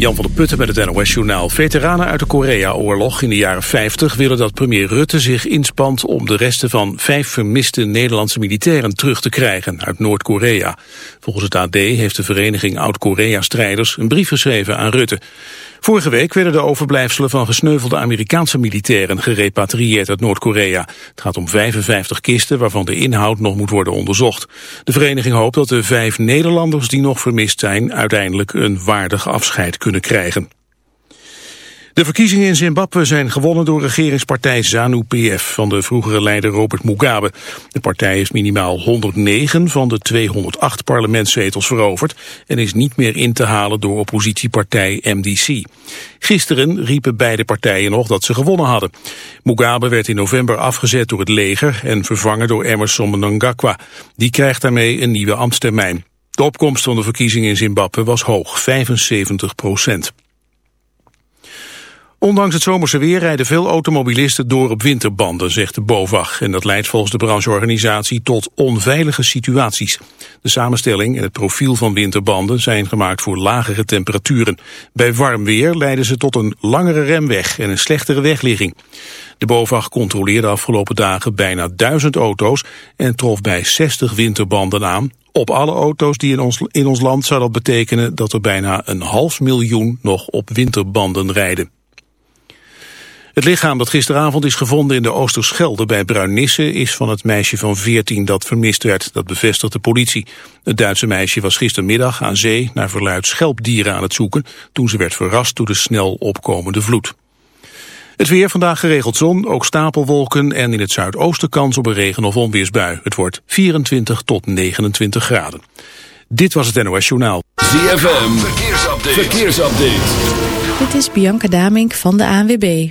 Jan van der Putten met het NOS-journaal. Veteranen uit de Korea-oorlog in de jaren 50 willen dat premier Rutte zich inspant om de resten van vijf vermiste Nederlandse militairen terug te krijgen uit Noord-Korea. Volgens het AD heeft de vereniging Oud-Korea-strijders een brief geschreven aan Rutte. Vorige week werden de overblijfselen van gesneuvelde Amerikaanse militairen gerepatrieerd uit Noord-Korea. Het gaat om 55 kisten waarvan de inhoud nog moet worden onderzocht. De vereniging hoopt dat de vijf Nederlanders die nog vermist zijn uiteindelijk een waardig afscheid kunnen krijgen. De verkiezingen in Zimbabwe zijn gewonnen door regeringspartij ZANU-PF van de vroegere leider Robert Mugabe. De partij heeft minimaal 109 van de 208 parlementszetels veroverd en is niet meer in te halen door oppositiepartij MDC. Gisteren riepen beide partijen nog dat ze gewonnen hadden. Mugabe werd in november afgezet door het leger en vervangen door Emerson Mnangagwa. Die krijgt daarmee een nieuwe ambtstermijn. De opkomst van de verkiezingen in Zimbabwe was hoog, 75 procent. Ondanks het zomerse weer rijden veel automobilisten door op winterbanden, zegt de BOVAG. En dat leidt volgens de brancheorganisatie tot onveilige situaties. De samenstelling en het profiel van winterbanden zijn gemaakt voor lagere temperaturen. Bij warm weer leiden ze tot een langere remweg en een slechtere wegligging. De BOVAG controleerde afgelopen dagen bijna duizend auto's en trof bij 60 winterbanden aan. Op alle auto's die in ons, in ons land zou dat betekenen dat er bijna een half miljoen nog op winterbanden rijden. Het lichaam dat gisteravond is gevonden in de Oosterschelde bij Bruinisse is van het meisje van 14 dat vermist werd. Dat bevestigt de politie. Het Duitse meisje was gistermiddag aan zee naar verluid schelpdieren aan het zoeken toen ze werd verrast door de snel opkomende vloed. Het weer vandaag geregeld zon, ook stapelwolken en in het zuidoosten kans op een regen- of onweersbui. Het wordt 24 tot 29 graden. Dit was het NOS Journaal. ZFM, verkeersupdate. verkeersupdate. Dit is Bianca Damink van de ANWB.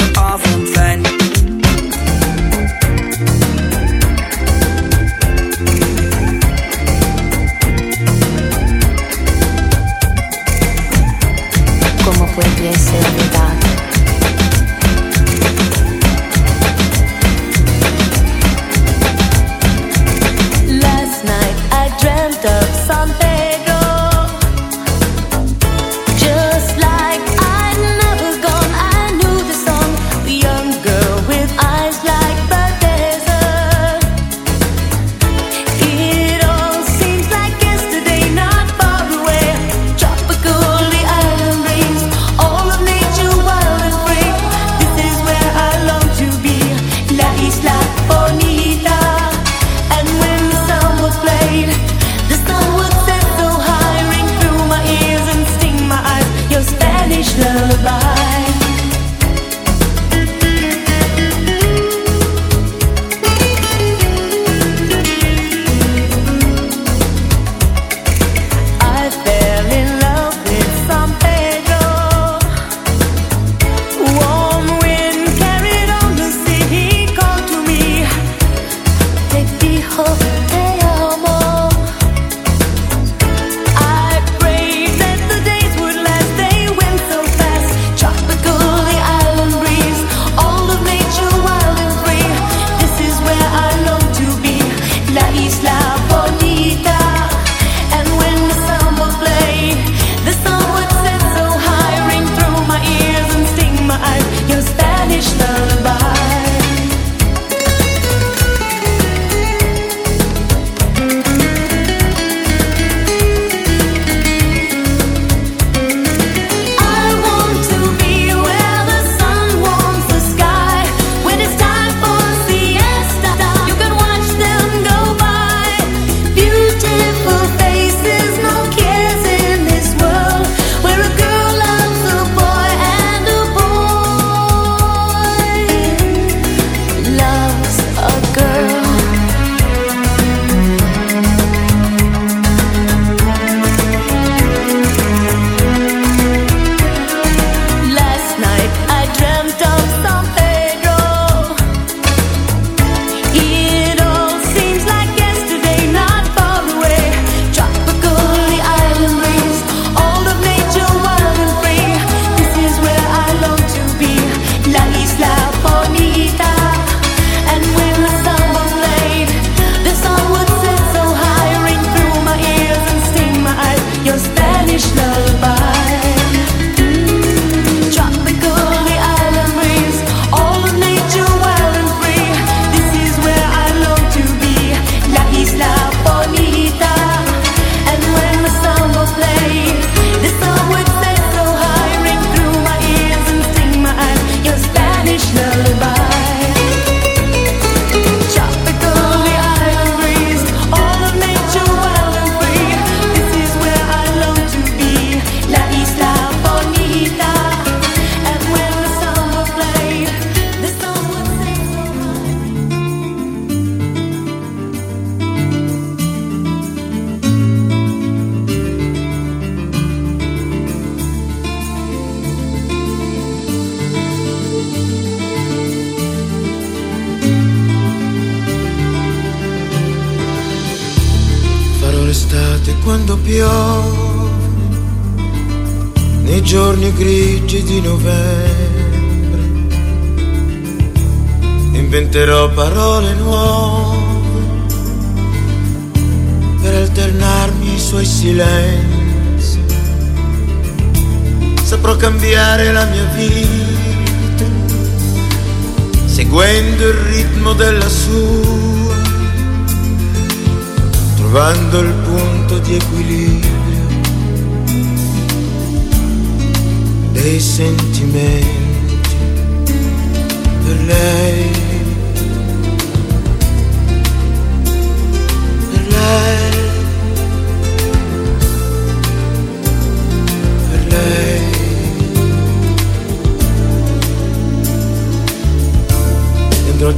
with yourself.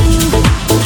mingle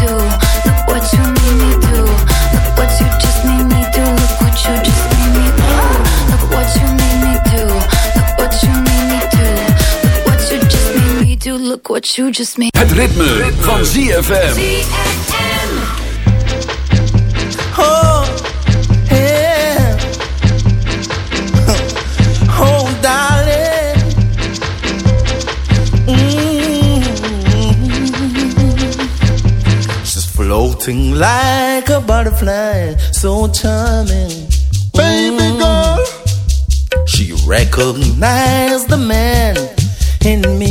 what you just made. Het ritme, ritme. van ZFM. Oh, yeah. Oh, darling. Mm -hmm. She's floating like a butterfly, so charming. Baby mm. girl. She recognized the man in me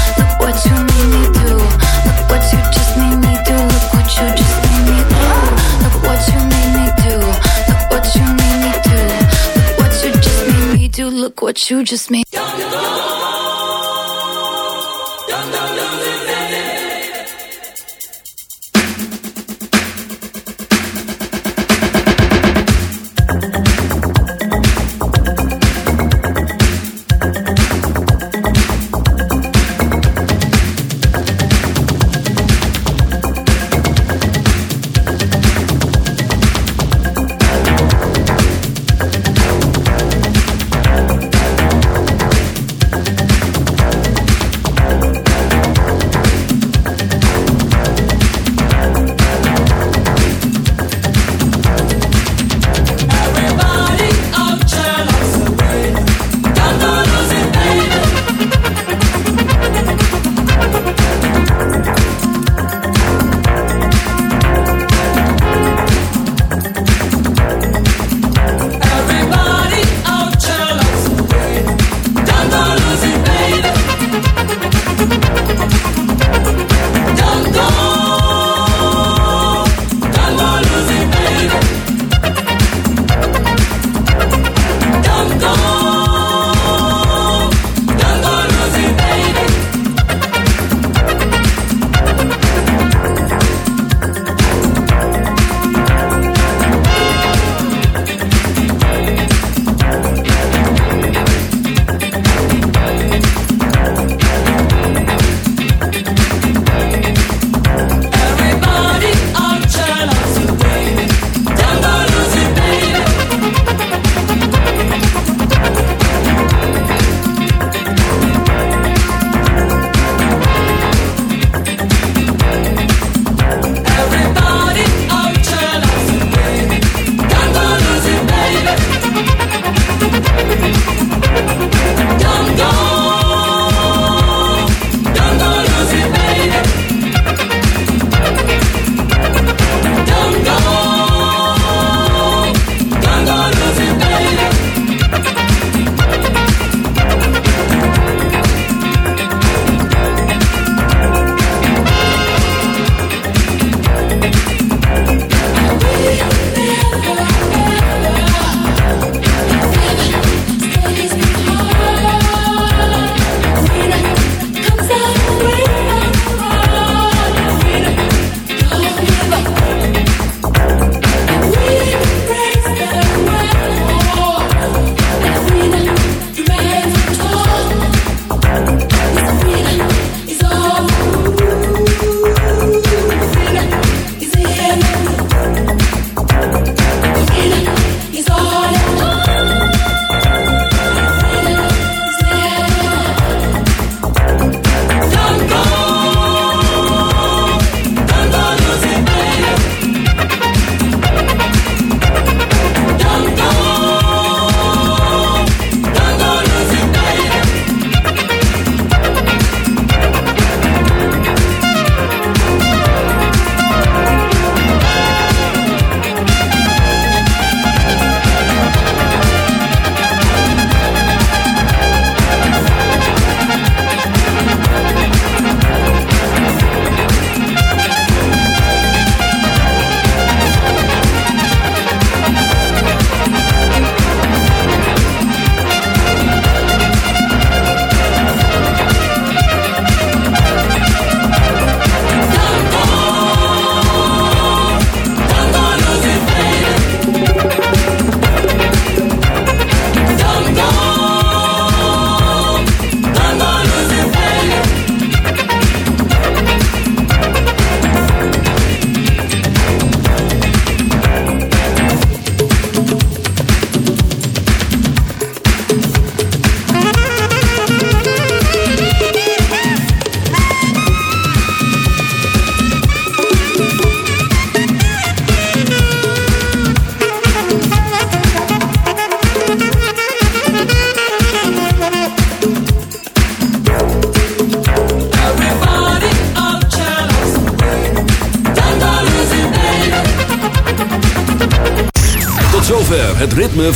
What you just made.